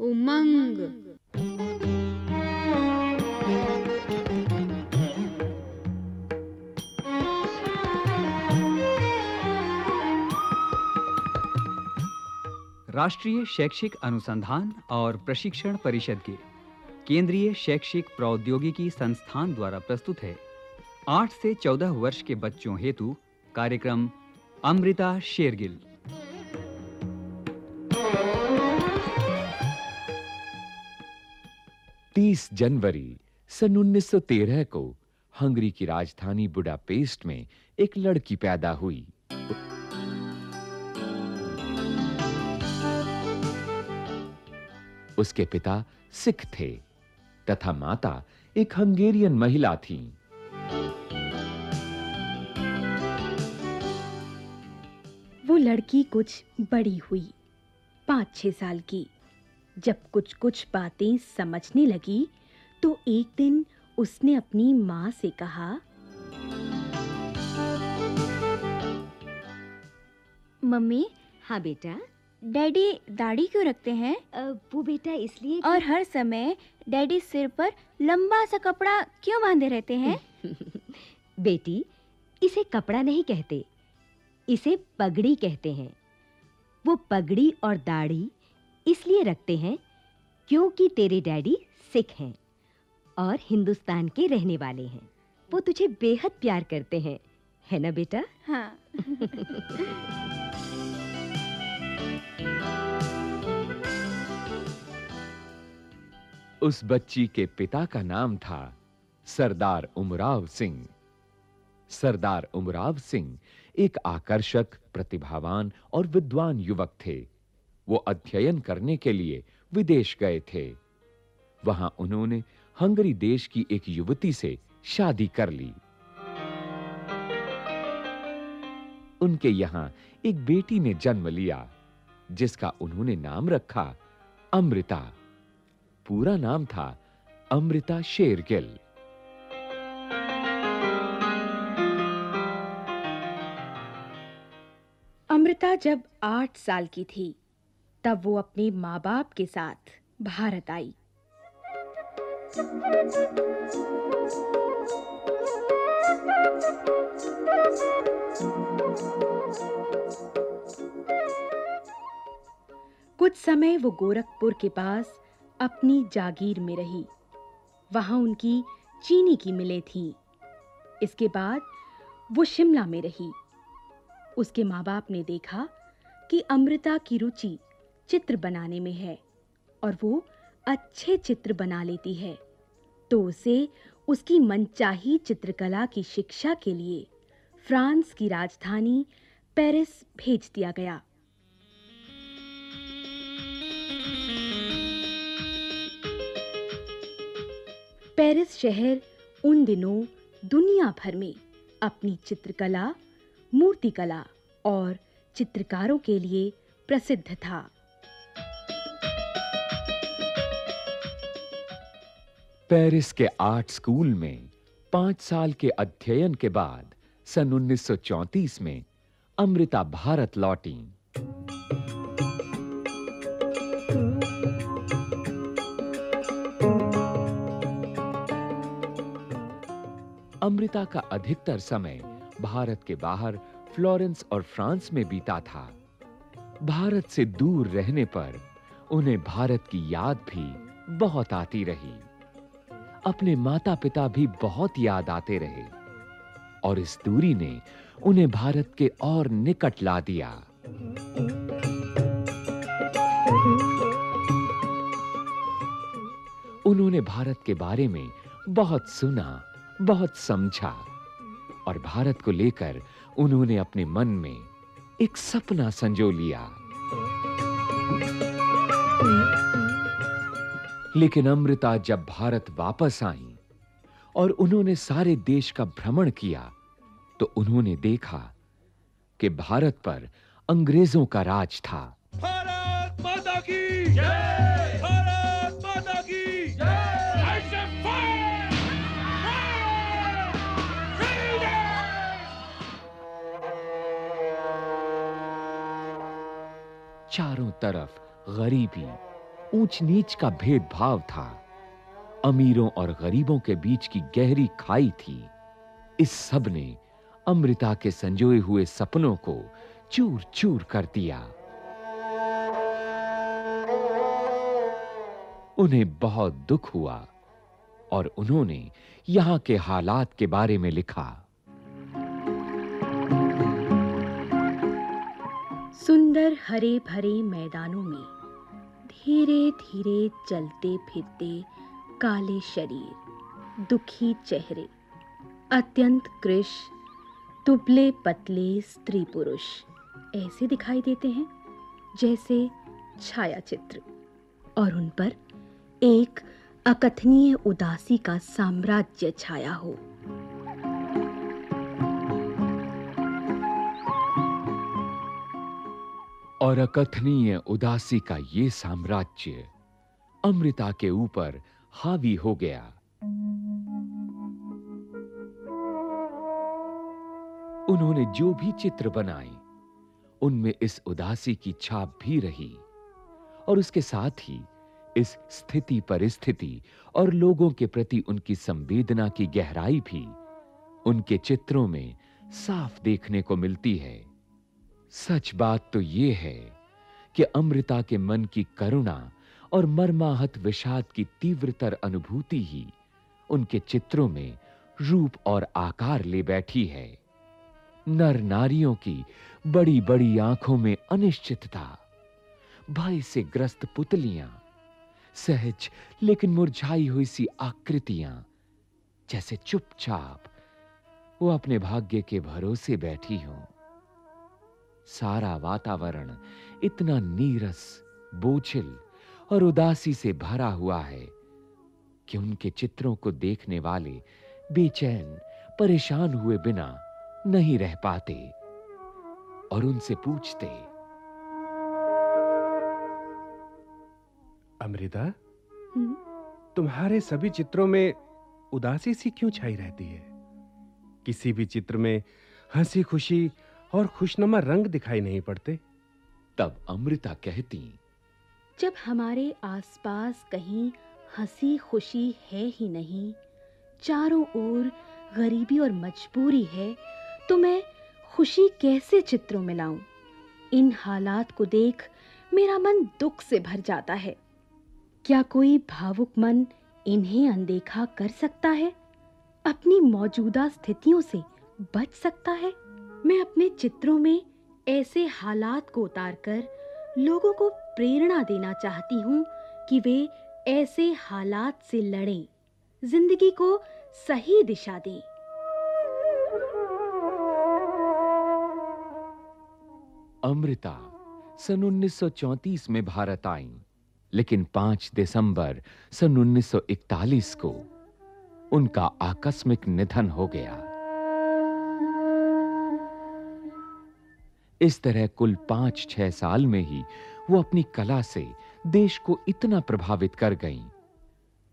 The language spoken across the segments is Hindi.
उमंग। राष्ट्रीय शैक्षिक अनुसंधान और प्रशिक्षण परिषद के केंद्रीय शैक्षिक प्रौद्योगिकी संस्थान द्वारा प्रस्तुत है। 8 से 14 वर्ष के बच्चों हेतु कार्यक्रम अमृता शेरगिल। तीस जनवरी सन 1913 को हंगरी की राजधानी बुडापेस्ट में एक लड़की पैदा हुई। उसके पिता सिख थे तथा माता एक हंगेरियन महिला थीं। वो लड़की कुछ बड़ी हुई पाँच छह साल की। जब कुछ कुछ बातें समझने लगी तो एक दिन उसने अपनी माँ से कहा मम्मी हाँ बेटा। डैडी दाढ़ी क्यों रखते हैं? वो बेटा इसलिए और हर समय डैडी सिर पर लंबा सा कपड़ा क्यों बांधे रहते हैं? बेटी इसे कपड़ा नहीं कहते इसे पगड़ी कहते हैं। वो पगड़ी और दाढ़ी इसलिए रखते हैं क्योंकि तेरे डैडी सिख हैं और हिंदुस्तान के रहने वाले हैं। वो तुझे बेहद प्यार करते हैं है ना बेटा? हाँ। उस बच्ची के पिता का नाम था सरदार उमराव सिंह। सरदार उमराव सिंह एक आकर्षक प्रतिभावान और विद्वान युवक थे। वो अध्ययन करने के लिए विदेश गए थे। वहाँ उन्होंने हंगरी देश की एक युवती से शादी कर ली। उनके यहाँ एक बेटी ने जन्म लिया, जिसका उन्होंने नाम रखा अमृता। पूरा नाम था अमृता शेरगिल। अमृता जब आठ साल की थी तब वो अपने माँ बाप के साथ भारत आई। कुछ समय वो गोरखपुर के पास अपनी जागीर में रही। वहाँ उनकी चीनी की मिलें थीं। इसके बाद वो शिमला में रही। उसके माँ-बाप ने देखा कि अमृता की रुचि चित्र बनाने में है और वो अच्छे चित्र बना लेती है। तो उसे उसकी मनचाही चित्रकला की शिक्षा के लिए फ्रांस की राजधानी पेरिस भेज दिया गया। पेरिस शहर उन दिनों दुनिया भर में अपनी चित्रकला, मूर्तिकला और चित्रकारों के लिए प्रसिद्ध था। पेरिस के आर्ट स्कूल में पाँच साल के अध्ययन के बाद सन 1934 में अमृता भारत लौटी। अमृता का अधिकतर समय भारत के बाहर फ्लोरेंस और फ्रांस में बीता था। भारत से दूर रहने पर उन्हें भारत की याद भी बहुत आती रही। अपने माता-पिता भी बहुत याद आते रहे और इस दूरी ने उन्हें भारत के और निकट ला दिया। उन्होंने भारत के बारे में बहुत सुना, बहुत समझा और भारत को लेकर उन्होंने अपने मन में एक सपना संजो लिया। लेकिन अमृता जब भारत वापस आई और उन्होंने सारे देश का भ्रमण किया तो उन्होंने देखा कि भारत पर अंग्रेज़ों का राज था। भारत माता की जय! भारत माता की जय! चारों तरफ़ गरीबी ऊंच नीच का भेदभाव था। अमीरों और गरीबों के बीच की गहरी खाई थी। इस सबने अमृता के संजोए हुए सपनों को चूर चूर कर दिया। उन्हें बहुत दुख हुआ और उन्होंने यहाँ के हालात के बारे में लिखा। सुंदर हरे भरे मैदानों में धीरे धीरे चलते फिरते काले शरीर, दुखी चेहरे, अत्यंत कृश, दुबले पतले स्त्री पुरुष ऐसे दिखाई देते हैं जैसे छायाचित्र। और उन पर एक अकथनीय उदासी का साम्राज्य छाया हो। और अकथनीय उदासी का ये साम्राज्य अमृता के ऊपर हावी हो गया। उन्होंने जो भी चित्र बनाए, उनमें इस उदासी की छाप भी रही और उसके साथ ही इस स्थिति परिस्थिति और लोगों के प्रति उनकी संवेदना की गहराई भी उनके चित्रों में साफ़ देखने को मिलती है। सच बात तो यह है कि अमृता के मन की करुणा और मर्माहत विषाद की तीव्रतर अनुभूति ही उनके चित्रों में रूप और आकार ले बैठी है। नर नारियों की बड़ी बड़ी आँखों में अनिश्चितता, भय से ग्रस्त पुतलियाँ, सहज लेकिन मुरझाई हुई सी आकृतियाँ जैसे चुपचाप वो अपने भाग्य के भरोसे बैठी हों। सारा वातावरण इतना नीरस बोझिल और उदासी से भरा हुआ है कि उनके चित्रों को देखने वाले बेचैन परेशान हुए बिना नहीं रह पाते और उनसे पूछते अमृता? हम्म, तुम्हारे सभी चित्रों में उदासी सी क्यों छाई रहती है? किसी भी चित्र में हँसी खुशी और खुशनुमा रंग दिखाई नहीं पड़ते। तब अमृता कहती जब हमारे आसपास कहीं हँसी खुशी है ही नहीं चारों ओर गरीबी और मजबूरी है तो मैं खुशी कैसे चित्रों में लाऊं? इन हालात को देख मेरा मन दुख से भर जाता है। क्या कोई भावुक मन इन्हें अनदेखा कर सकता है? अपनी मौजूदा स्थितियों से बच सकता है? मैं अपने चित्रों में ऐसे हालात को उतारकर लोगों को प्रेरणा देना चाहती हूँ कि वे ऐसे हालात से लड़ें, ज़िंदगी को सही दिशा दें। अमृता, सन 1934 में भारत आईं, लेकिन 5 दिसंबर सन 1941 को उनका आकस्मिक निधन हो गया। इस तरह कुल पाँच, छह साल में ही वो अपनी कला से देश को इतना प्रभावित कर गईं।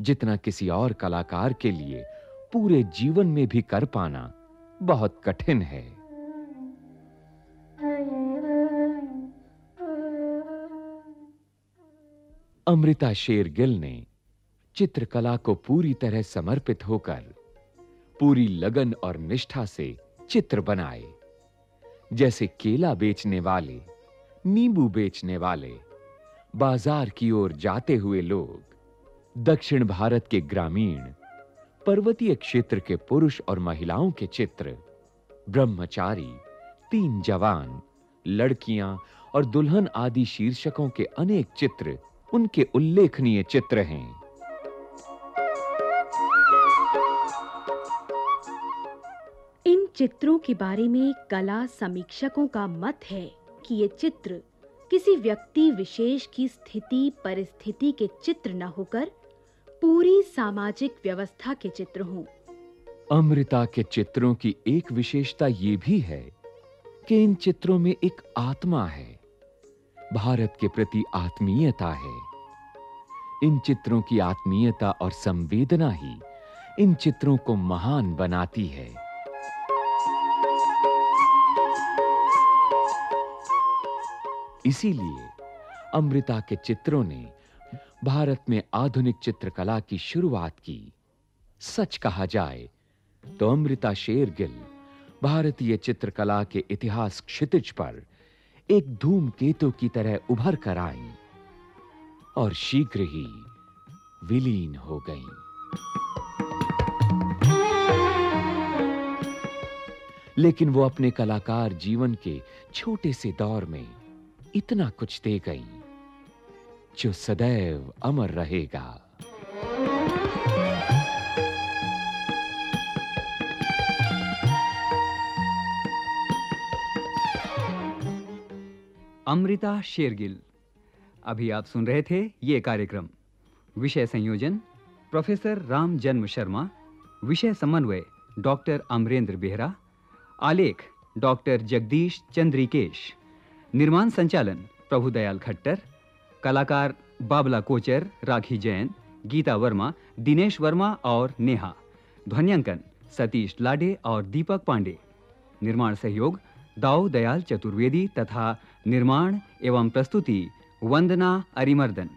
जितना किसी और कलाकार के लिए पूरे जीवन में भी कर पाना बहुत कठिन है। अमृता शेरगिल ने चित्रकला को पूरी तरह समर्पित होकर पूरी लगन और निष्ठा से चित्र बनाए। जैसे केला बेचने वाले, नींबू बेचने वाले, बाज़ार की ओर जाते हुए लोग, दक्षिण भारत के ग्रामीण, पर्वतीय क्षेत्र के पुरुष और महिलाओं के चित्र, ब्रह्मचारी, तीन जवान, लड़कियाँ और दुल्हन आदि शीर्षकों के अनेक चित्र, उनके उल्लेखनीय चित्र हैं। चित्रों के बारे में कला समीक्षकों का मत है कि ये चित्र किसी व्यक्ति विशेष की स्थिति, परिस्थिति के चित्र न होकर पूरी सामाजिक व्यवस्था के चित्र हों। अमृता के चित्रों की एक विशेषता ये भी है कि इन चित्रों में एक आत्मा है। भारत के प्रति आत्मीयता है। इन चित्रों की आत्मीयता और संवेदना ही इन चित्रों को महान बनाती है। इसीलिए अमृता के चित्रों ने भारत में आधुनिक चित्रकला की शुरुआत की। सच कहा जाए तो अमृता शेरगिल भारतीय चित्रकला के इतिहास क्षितिज पर एक धूमकेतु की तरह उभर कर आईं और शीघ्र ही विलीन हो गईं। लेकिन वो अपने कलाकार जीवन के छोटे से दौर में इतना कुछ दे गई, जो सदैव अमर रहेगा। अमृता शेरगिल। अभी आप सुन रहे थे ये कार्यक्रम। विषय संयोजन, प्रोफेसर राम जन्म शर्मा। विषय समन्वय, डॉक्टर अमरेंद्र बेहरा। आलेख, डॉक्टर जगदीश चंद्रिकेश। निर्माण संचालन, प्रभुदयाल खट्टर, कलाकार बाबला कोचर, राखी जैन, गीता वर्मा, दिनेश वर्मा और नेहा, ध्वनियांकन सतीश लाडे और दीपक पांडे। निर्माण सहयोग, दाऊ दयाल चतुर्वेदी तथा निर्माण एवं प्रस्तुति, वंदना अरिमर्दन।